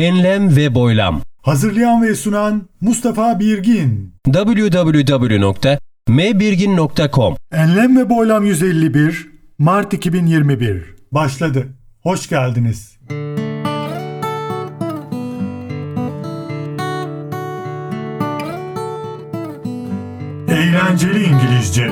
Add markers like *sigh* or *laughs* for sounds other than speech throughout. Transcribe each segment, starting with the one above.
Enlem ve boylam. Hazırlayan ve sunan Mustafa Birgin. www.mbirgin.com Enlem ve Boylam 151 Mart 2021 başladı. Hoş geldiniz. Eğlenceli İngilizce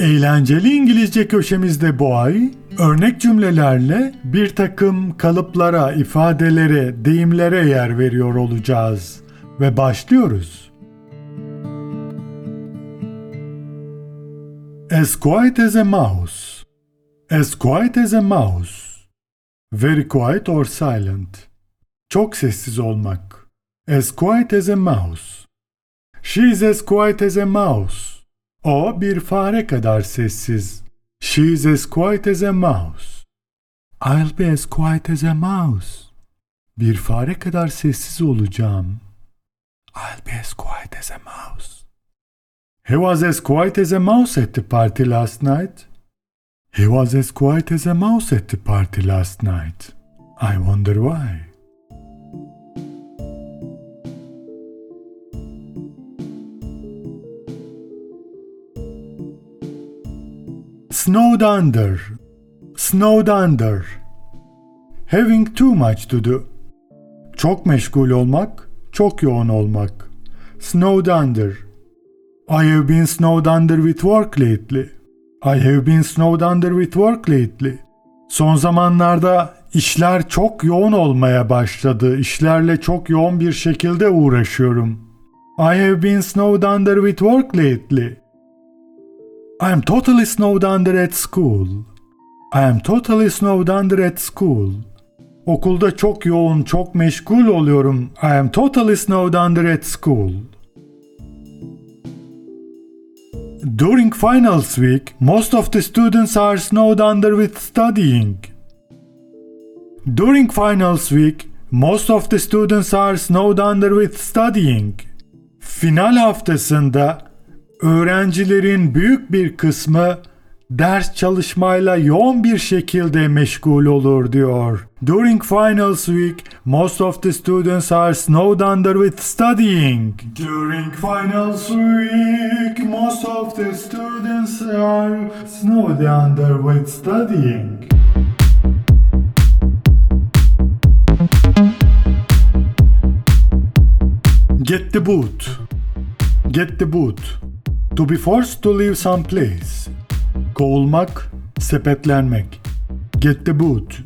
Eğlenceli İngilizce köşemizde bu ay örnek cümlelerle bir takım kalıplara, ifadelere, deyimlere yer veriyor olacağız ve başlıyoruz. As quiet as a mouse. As quiet as a mouse. Very quiet or silent. Çok sessiz olmak. As quiet as a mouse. She is as quiet as a mouse. O bir fare kadar sessiz. She is as quiet as a mouse. I'll be as quiet as a mouse. Bir fare kadar sessiz olacağım. I'll be as quiet as a mouse. He was as quiet as a mouse at the party last night. He was as quiet as a mouse at the party last night. I wonder why. Snowed under. Snowed under. Having too much to do. Çok meşgul olmak, çok yoğun olmak. Snowed under. I have been snowed under with work lately. I have been snowed under with work lately. Son zamanlarda işler çok yoğun olmaya başladı. İşlerle çok yoğun bir şekilde uğraşıyorum. I have been snowed under with work lately. I am totally snowed under at school. I am totally snowed under at school. Okulda çok yoğun, çok meşgul oluyorum. I am totally snowed under at school. During finals week, most of the students are snowed under with studying. During finals week, most of the students are snowed under with studying. Final haftasında öğrencilerin büyük bir kısmı ders çalışmayla yoğun bir şekilde meşgul olur diyor. During finals week, most of the students are snowed under with studying. During finals week, most of the students are snowed under with studying. Get the boot. Get the boot. To be forced to leave some place. Kovulmak, sepetlenmek. Get the boot.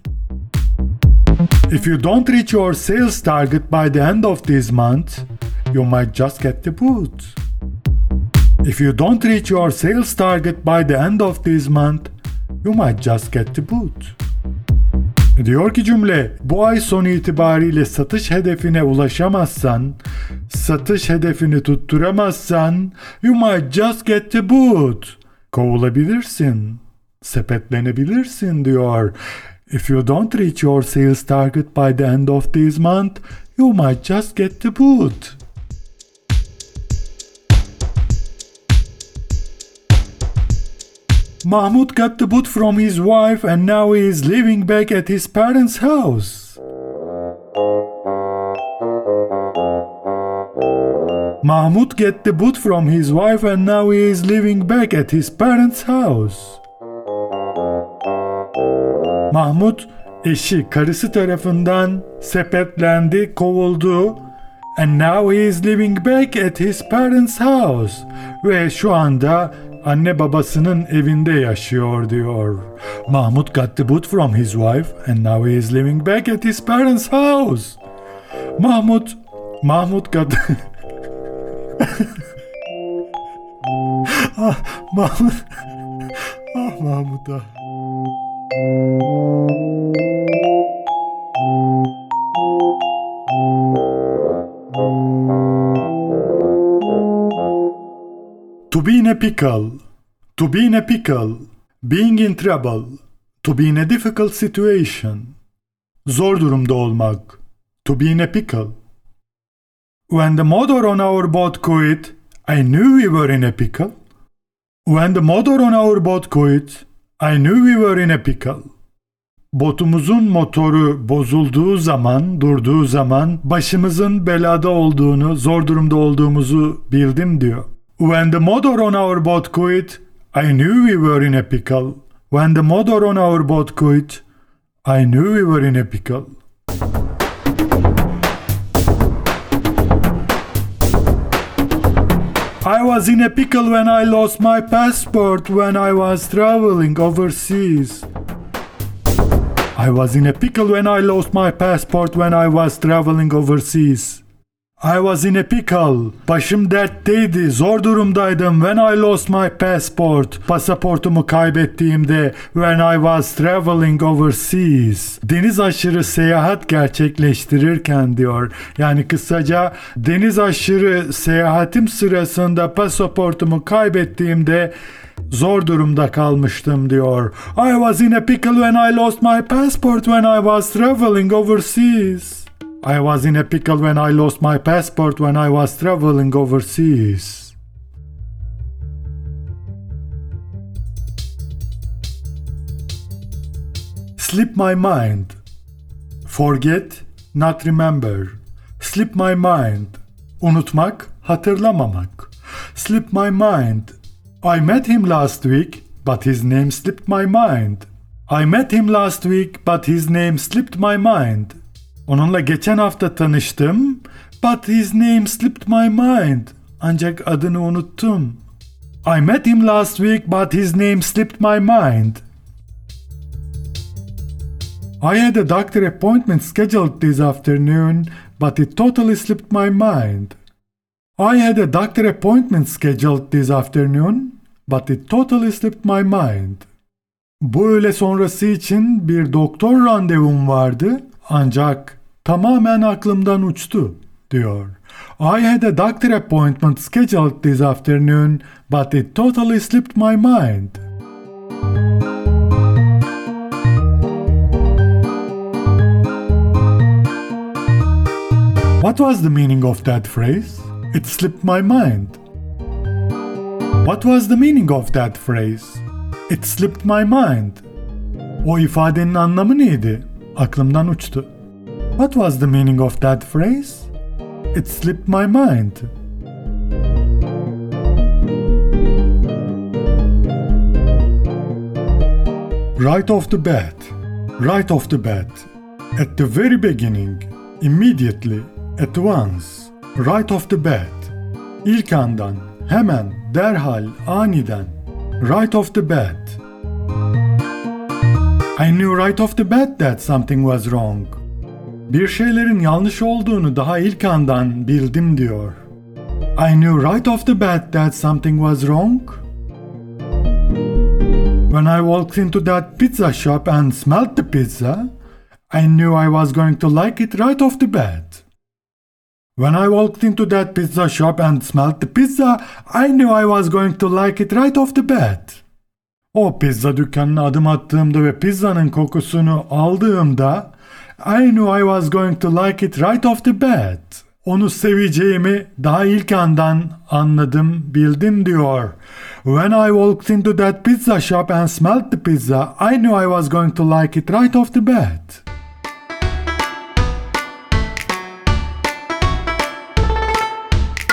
If you don't reach your sales target by the end of this month, you might just get the boot. If you don't reach your sales target by the end of this month, you might just get the boot. Diyor ki cümle, bu ay sonu itibariyle satış hedefine ulaşamazsan, satış hedefini tutturamazsan, you might just get the boot. Kovulabilirsin, sepetlenebilirsin diyor. If you don't reach your sales target by the end of this month, you might just get the boot. Mahmud got the boot from his wife and now he is living back at his parents' house. Mahmud get the boot from his wife and now he is living back at his parents' house. Mahmud eşi karısı tarafından sepetlendi, kovuldu. And now he is living back at his parents' house. Ve şu anda anne babasının evinde yaşıyor diyor. Mahmud got the boot from his wife and now he is living back at his parents' house. Mahmud, Mahmud got... *laughs* *laughs* ah, Mahmud... Ah Mahmud ah. To be in a pickle. To be in a pickle. Being in trouble. To be in a difficult situation. Zor durumda olmak. To be in a pickle. When the motor on our boat quit, I knew we were in a pickle. When the motor on our boat quit, I knew we were in a pickle. Botumuzun motoru bozulduğu zaman, durduğu zaman başımızın belada olduğunu, zor durumda olduğumuzu bildim diyor. When the motor on our boat quit, I knew we were in a pickle. When the motor on our boat quit, I knew we were in a pickle. I was in a pickle when I lost my passport when I was traveling overseas. I was in a pickle when I lost my passport when I was traveling overseas. I was in a pickle. Başım dertteydi, zor durumdaydım when I lost my passport. Pasaportumu kaybettiğimde when I was traveling overseas. Deniz aşırı seyahat gerçekleştirirken diyor. Yani kısaca deniz aşırı seyahatim sırasında pasaportumu kaybettiğimde zor durumda kalmıştım diyor. I was in a pickle when I lost my passport when I was traveling overseas. I was in a pickle when I lost my passport when I was traveling overseas. Slip my mind. Forget, not remember. Slip my mind. Unutmak, hatırlamamak. Slip my mind. I met him last week, but his name slipped my mind. I met him last week, but his name slipped my mind. Onunla geçen hafta tanıştım, but his name slipped my mind. Ancak adını unuttum. I met him last week, but his name slipped my mind. I had a doctor appointment scheduled this afternoon, but it totally slipped my mind. I had a doctor appointment scheduled this afternoon, but it totally slipped my mind. Bu öğle sonrası için bir doktor randevum vardı ancak tamamen aklımdan uçtu diyor. I had a doctor appointment scheduled this afternoon, but it totally slipped my mind. What was the meaning of that phrase? It slipped my mind. What was the meaning of that phrase? It slipped my mind. O ifadenin anlamı neydi? Aklımdan uçtu. What was the meaning of that phrase? It slipped my mind. Right off the bat. Right off the bat. At the very beginning. Immediately. At once. Right off the bat. İlk andan. Hemen. Derhal. Aniden. Right off the bat. I knew right off the bat that something was wrong. Bir şeylerin yanlış olduğunu daha ilk andan bildim diyor. I knew right off the bat that something was wrong. When I walked into that pizza shop and smelled the pizza, I knew I was going to like it right off the bat. When I walked into that pizza shop and smelled the pizza, I knew I was going to like it right off the bat. O pizza dükkanına adım attığımda ve pizzanın kokusunu aldığımda I knew I was going to like it right off the bat. Onu seveceğimi daha ilk andan anladım, bildim diyor. When I walked into that pizza shop and smelled the pizza, I knew I was going to like it right off the bat.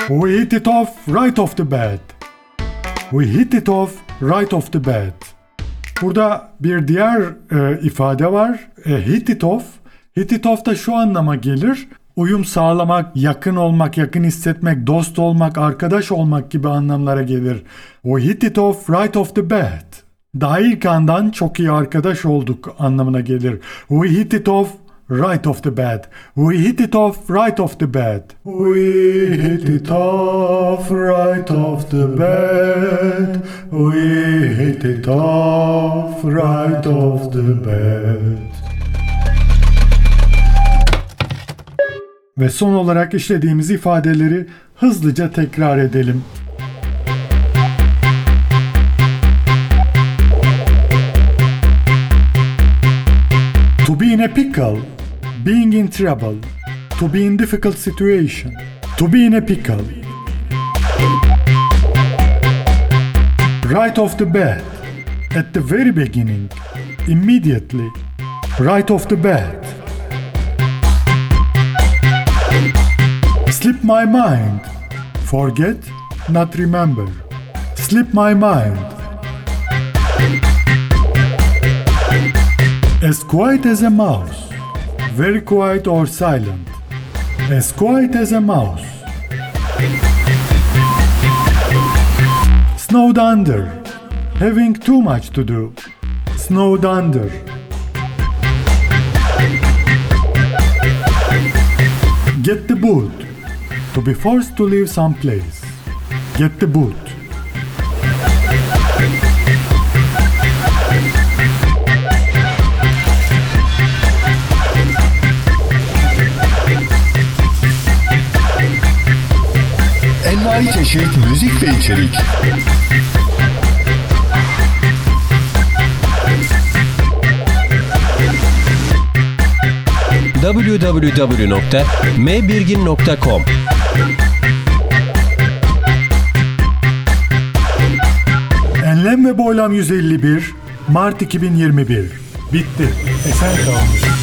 We hit it off right off the bat. We hit it off right off the bat. Burada bir diğer e, ifade var. E, hit it off. Hit it off da şu anlama gelir. Uyum sağlamak, yakın olmak, yakın hissetmek, dost olmak, arkadaş olmak gibi anlamlara gelir. We hit it off right off the bat. Daha ilk andan çok iyi arkadaş olduk anlamına gelir. We hit it off right off the bat. We hit it off right off the bat. We hit it off right off the bat. We hit it off right off the bat. Ve son olarak işlediğimiz ifadeleri hızlıca tekrar edelim. In a pickle, being in trouble, to be in difficult situation, to be in a pickle. Right off the bat, at the very beginning, immediately, Right off the bat. Slip my mind. Forget, not remember. Slip my mind. As quiet as a mouse. Very quiet or silent. As quiet as a mouse. Snowed under. Having too much to do. Snowed under. Get the boot. To be forced to leave some place. Get the boot. Ve içerik. www.mbirgin.com Enlem ve boylam 151. Mart 2021. Bitti. Esen kalmış.